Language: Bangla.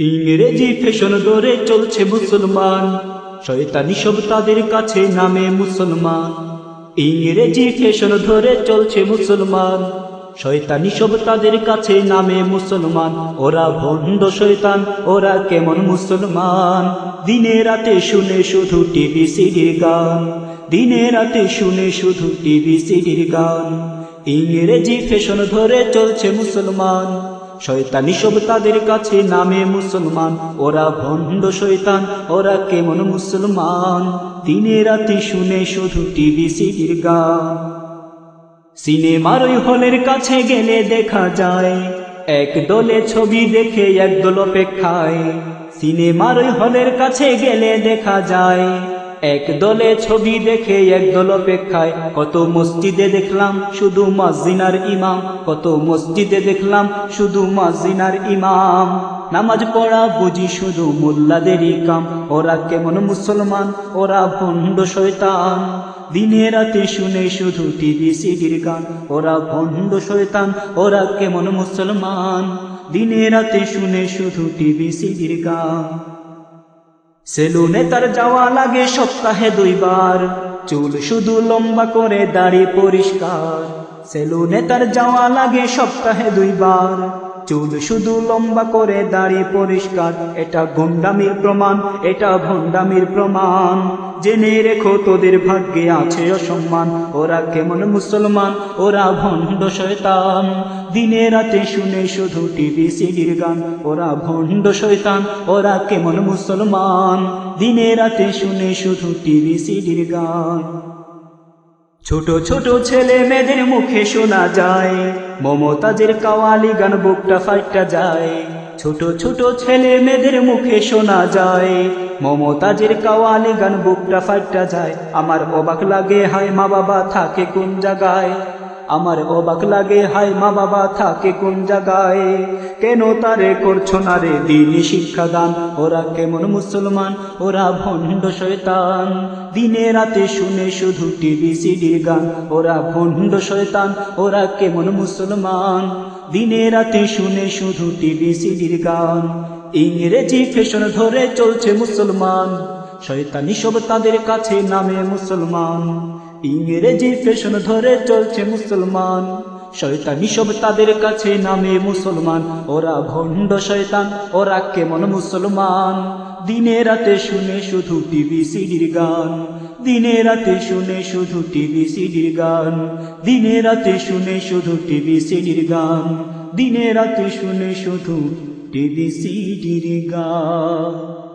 ইংরেজি ফ্যাশন ধরে চলছে মুসলমান। শয়তানি সব তাদের কাছে নামে মুসলমান। ইংরেজি ফ্যাশন ধরে চলছে মুসলমান। শয়তানি সব তাদের কাছে নামে মুসলমান। ওরা ভণ্ড শয়তান, ওরা কেমন মুসলমান? দিনে রাতে শুনে শুধু টিভি, সিডির গান। দিনে রাতে শুনে শুধু টিভি, সিডির গান। ইংরেজি ফ্যাশন ধরে চলছে মুসলমান। শয়তানি সব তাদের কাছে নামে মুসলমান। ওরা ভণ্ড শয়তান, ওরা কেমন মুসলমান? দিনে রাতে শুনে শুধু টিভি সিডির গান। সিনেমার ওই হলের কাছে গেলে দেখা যায়, এক দলে ছবি দেখে এক দল অপেক্ষায়। সিনেমার ওই হলের কাছে গেলে দেখা যায় এক দলে ছবি দেখে, এক দল অপেক্ষায়। কত মসজিদে দেখলাম শুধু মসজিনার ইমাম। কত মসজিদে দেখলাম শুধু মসজিনার ইমাম। নামাজ পড়া বুঝি শুধু মোল্লাদেরই কাম। ওরা কেমন মুসলমান, ওরা ভণ্ড শয়তান। দিনে রাতে শুনে শুধু টিভি, সিডির গান। ওরা ভণ্ড শয়তান, ওরা কেমন মুসলমান। দিনে রাতে শুনে শুধু টিভি, সিডির গান। সেলুনে তার যাওয়া লাগে সপ্তাহে দুইবার। চুল শুধু লম্বা করে দাড়ি পরিষ্কার। সেলুনে তার যাওয়া লাগে সপ্তাহে দুইবার। চুল শুধু লম্বা করে দাড়ি পরিষ্কার, এটা গুন্ডামির প্রমাণ, এটা ভণ্ডামির প্রমাণ। জেনে রেখো তোদের ভাগ্যে আছে অসম্মান, ওরা কেমন মুসলমান, ওরা ভণ্ড শয়তান। দিনে রাতে শুনে শুধু টিভি সিডির গান, ওরা ভণ্ড শয়তান, ওরা কেমন মুসলমান। দিনে রাতে শুনে শুধু টিভি সিডির গান। ছোট ছোট ছেলে মেয়েদের মুখে শোনা যায়। মমতাজের কাওয়ালি গান বুকটা ফাইটা যায়। ছোট ছোট ছেলে মেয়েদের মুখে শোনা যায়। মমতাজের কাওয়ালি গান বুকটা ফাইটা যায়। আমার অবাক লাগে, হায় মা বাবা, থাকে কোন জায়গায়? আমার অবাক লাগে, হায় মা বাবা, থাকে কোন জায়গায়? কেন তারে করছ না রে দিনই শিক্ষাদান? ওরা কেমন মুসলমান, ওরা ভণ্ড শয়তান। দিনে রাতে শুনে শুধু টিভি সিডির গান, ওরা ভণ্ড শয়তান, ওরা কেমন মুসলমান? দিনে রাতে শুনে শুধু টিভি সিডির গান। ইংরেজি ফ্যাশন ধরে চলছে মুসলমান। শয়তানি সব তাদের কাছে নামে মুসলমান। ইংরেজি ফ্যাশন ধরে চলছে মুসলমান। শয়তানি সব তাদের কাছে নামে মুসলমান। ওরা ভণ্ড শয়তান, ওরা কেমন মুসলমান? দিনে রাতে শুনে শুধু টিভি, সিডির গান। দিনে রাতে শুনে শুধু টিভি, সিডির গান। দিনে রাতে শুনে শুধু টিভি, সিডির গান। দিনে রাতে শুনে শুধু টিভি, সিডির গান।